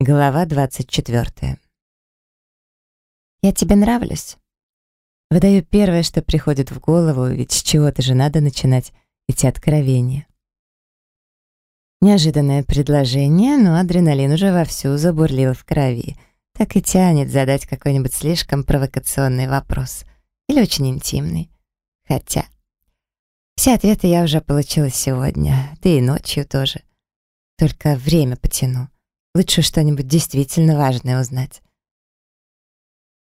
Глава 24. «Я тебе нравлюсь?» Выдаю первое, что приходит в голову, ведь с чего-то же надо начинать эти откровения. Неожиданное предложение, но адреналин уже вовсю забурлил в крови. Так и тянет задать какой-нибудь слишком провокационный вопрос. Или очень интимный. Хотя... Все ответы я уже получила сегодня, да и ночью тоже. Только время потяну. Лучше что-нибудь действительно важное узнать.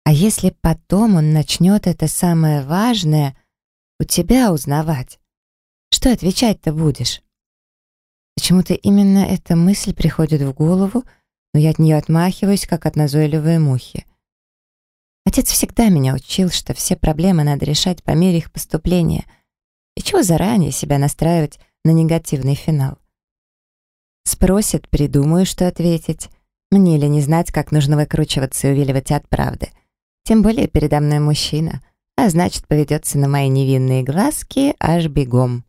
А если потом он начнет это самое важное у тебя узнавать? Что отвечать-то будешь? Почему-то именно эта мысль приходит в голову, но я от нее отмахиваюсь, как от назойливой мухи. Отец всегда меня учил, что все проблемы надо решать по мере их поступления. И чего заранее себя настраивать на негативный финал? Спросит, придумаю, что ответить. Мне ли не знать, как нужно выкручиваться и увиливать от правды? Тем более передо мной мужчина, а значит, поведется на мои невинные глазки аж бегом.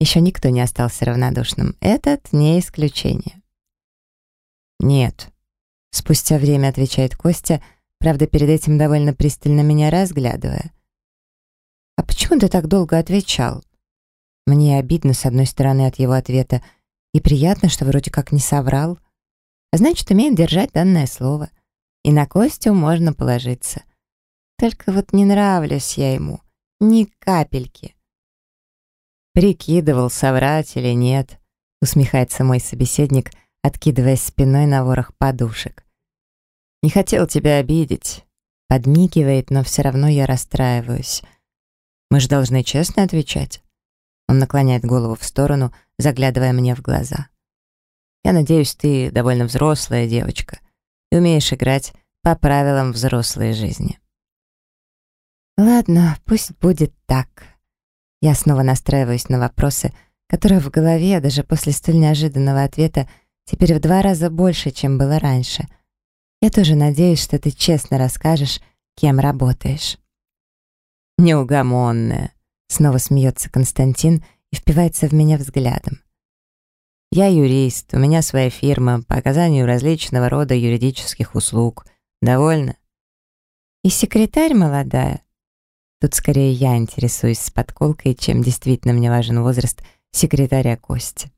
Еще никто не остался равнодушным. Этот не исключение. «Нет», — спустя время отвечает Костя, правда, перед этим довольно пристально меня разглядывая. «А почему ты так долго отвечал?» Мне обидно, с одной стороны, от его ответа, — и приятно, что вроде как не соврал. А значит, умеет держать данное слово. И на Костю можно положиться. Только вот не нравлюсь я ему. Ни капельки. Прикидывал, соврать или нет, усмехается мой собеседник, откидываясь спиной на ворох подушек. Не хотел тебя обидеть. Подмигивает, но все равно я расстраиваюсь. Мы же должны честно отвечать. Он наклоняет голову в сторону, заглядывая мне в глаза. «Я надеюсь, ты довольно взрослая девочка и умеешь играть по правилам взрослой жизни». «Ладно, пусть будет так». Я снова настраиваюсь на вопросы, которые в голове, даже после столь неожиданного ответа, теперь в два раза больше, чем было раньше. Я тоже надеюсь, что ты честно расскажешь, кем работаешь. «Неугомонная», Снова смеется Константин и впивается в меня взглядом. Я юрист, у меня своя фирма по оказанию различного рода юридических услуг. Довольно? И секретарь молодая. Тут скорее я интересуюсь с подколкой, чем действительно мне важен возраст секретаря Кости.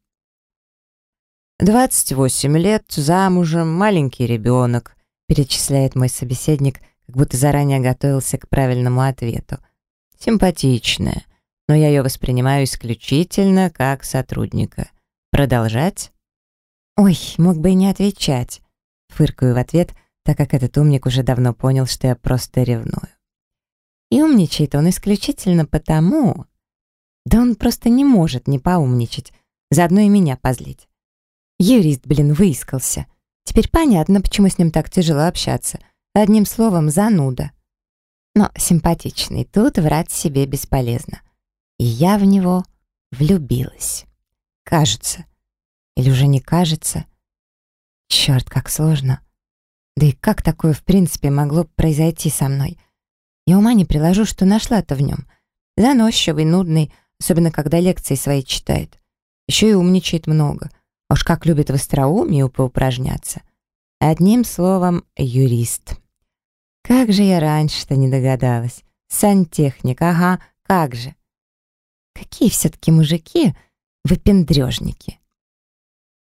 28 лет, замужем, маленький ребенок, перечисляет мой собеседник, как будто заранее готовился к правильному ответу — Симпатичная, но я ее воспринимаю исключительно как сотрудника. Продолжать? Ой, мог бы и не отвечать. Фыркаю в ответ, так как этот умник уже давно понял, что я просто ревную. И умничает он исключительно потому... Да он просто не может не поумничать, заодно и меня позлить. Юрист, блин, выискался. Теперь понятно, почему с ним так тяжело общаться. Одним словом, зануда но симпатичный. Тут врать себе бесполезно. И я в него влюбилась. Кажется. Или уже не кажется. Черт, как сложно. Да и как такое в принципе могло произойти со мной? Я ума не приложу, что нашла-то в нем. Заносчивый, нудный, особенно когда лекции свои читает. Еще и умничает много. А уж как любит в остроумии поупражняться. Одним словом, юрист. Как же я раньше-то не догадалась. Сантехник, ага, как же. Какие все-таки мужики выпендрежники.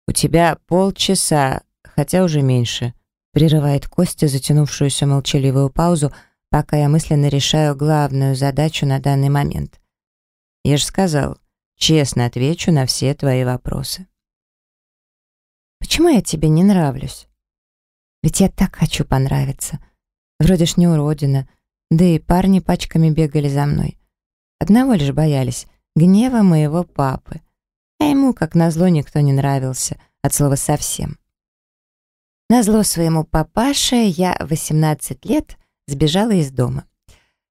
«У тебя полчаса, хотя уже меньше», — прерывает Костя затянувшуюся молчаливую паузу, пока я мысленно решаю главную задачу на данный момент. «Я же сказал, честно отвечу на все твои вопросы». «Почему я тебе не нравлюсь? Ведь я так хочу понравиться». Вроде ж не уродина, да и парни пачками бегали за мной. Одного лишь боялись — гнева моего папы. А ему, как назло, никто не нравился, от слова совсем. Назло своему папаше я в 18 лет сбежала из дома.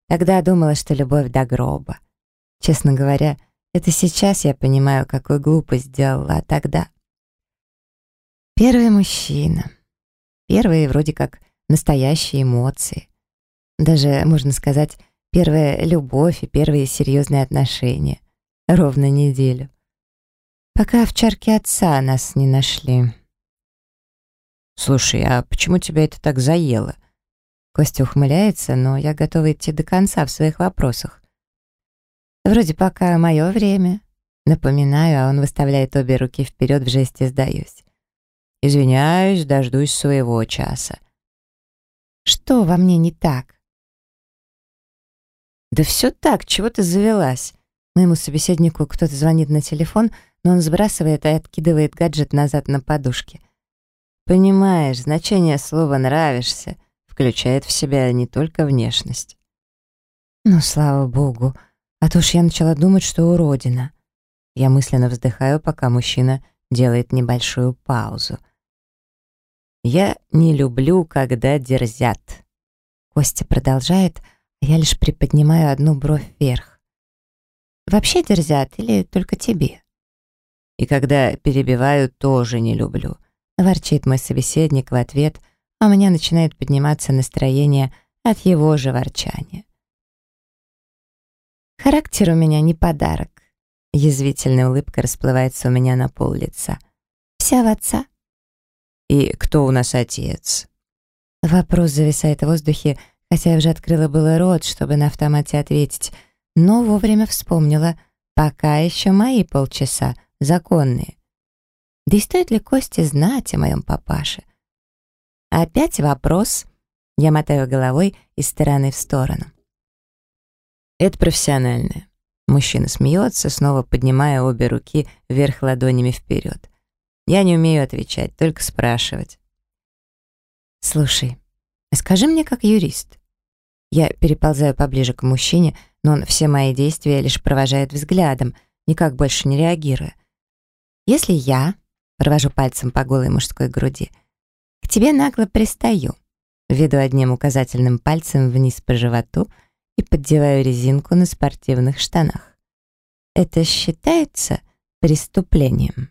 Тогда думала, что любовь до гроба. Честно говоря, это сейчас я понимаю, какую глупость сделала, а тогда... Первый мужчина. Первый вроде как настоящие эмоции. Даже, можно сказать, первая любовь и первые серьезные отношения. Ровно неделю. Пока в чарке отца нас не нашли. «Слушай, а почему тебя это так заело?» Костя ухмыляется, но я готова идти до конца в своих вопросах. «Вроде пока мое время». Напоминаю, а он выставляет обе руки вперед в жесте «сдаюсь». «Извиняюсь, дождусь своего часа». «Что во мне не так?» «Да все так, чего ты завелась?» Моему собеседнику кто-то звонит на телефон, но он сбрасывает и откидывает гаджет назад на подушке. Понимаешь, значение слова «нравишься» включает в себя не только внешность. Ну, слава богу, а то уж я начала думать, что уродина. Я мысленно вздыхаю, пока мужчина делает небольшую паузу. Я не люблю, когда дерзят. Костя продолжает, я лишь приподнимаю одну бровь вверх. Вообще дерзят или только тебе? И когда перебиваю, тоже не люблю — Ворчит мой собеседник в ответ, а у меня начинает подниматься настроение от его же ворчания. Характер у меня не подарок. Язвительная улыбка расплывается у меня на пол лица. Вся в отца. И кто у нас отец? Вопрос зависает в воздухе, хотя я уже открыла было рот, чтобы на автомате ответить, но вовремя вспомнила, пока еще мои полчаса законные. Да и стоит ли Косте знать о моем папаше? Опять вопрос. Я мотаю головой из стороны в сторону. Это профессиональное. Мужчина смеется, снова поднимая обе руки вверх ладонями вперед. Я не умею отвечать, только спрашивать. «Слушай, скажи мне как юрист». Я переползаю поближе к мужчине, но он все мои действия лишь провожает взглядом, никак больше не реагируя. Если я Провожу пальцем по голой мужской груди. К тебе нагло пристаю. Веду одним указательным пальцем вниз по животу и поддеваю резинку на спортивных штанах. Это считается преступлением?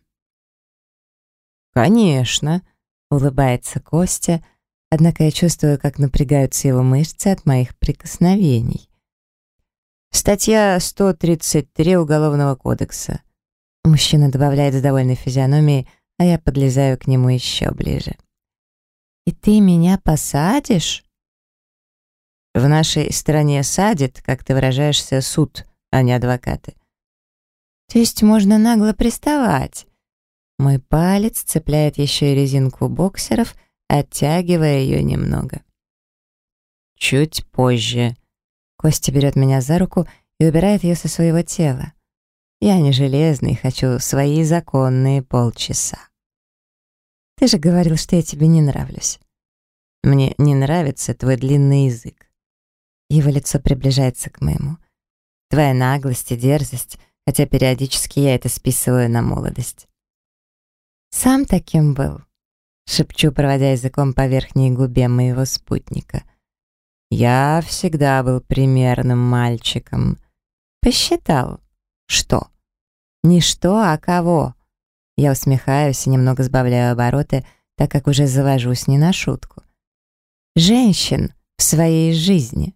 «Конечно», — улыбается Костя, однако я чувствую, как напрягаются его мышцы от моих прикосновений. Статья 133 Уголовного кодекса. Мужчина добавляет с довольной физиономией а я подлезаю к нему еще ближе. «И ты меня посадишь?» «В нашей стране садит, как ты выражаешься, суд, а не адвокаты». «То есть можно нагло приставать?» Мой палец цепляет еще и резинку боксеров, оттягивая ее немного. «Чуть позже». Костя берет меня за руку и убирает ее со своего тела. Я не железный, хочу свои законные полчаса. Ты же говорил, что я тебе не нравлюсь. Мне не нравится твой длинный язык. Его лицо приближается к моему. Твоя наглость и дерзость, хотя периодически я это списываю на молодость. Сам таким был, шепчу, проводя языком по верхней губе моего спутника. Я всегда был примерным мальчиком. Посчитал. Что? Не что, а кого? Я усмехаюсь и немного сбавляю обороты, так как уже завожусь не на шутку. Женщин в своей жизни.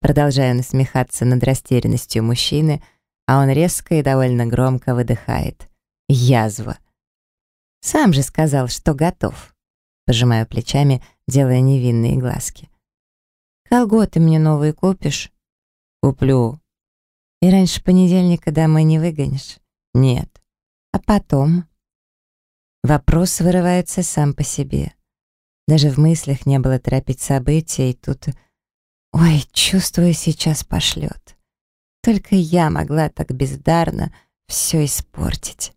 Продолжаю насмехаться над растерянностью мужчины, а он резко и довольно громко выдыхает. Язва. Сам же сказал, что готов. Пожимаю плечами, делая невинные глазки. Колготы мне новые купишь? Куплю. И раньше понедельника домой не выгонишь? Нет. А потом? Вопрос вырывается сам по себе. Даже в мыслях не было торопить события, и тут... Ой, чувствую, сейчас пошлет. Только я могла так бездарно все испортить.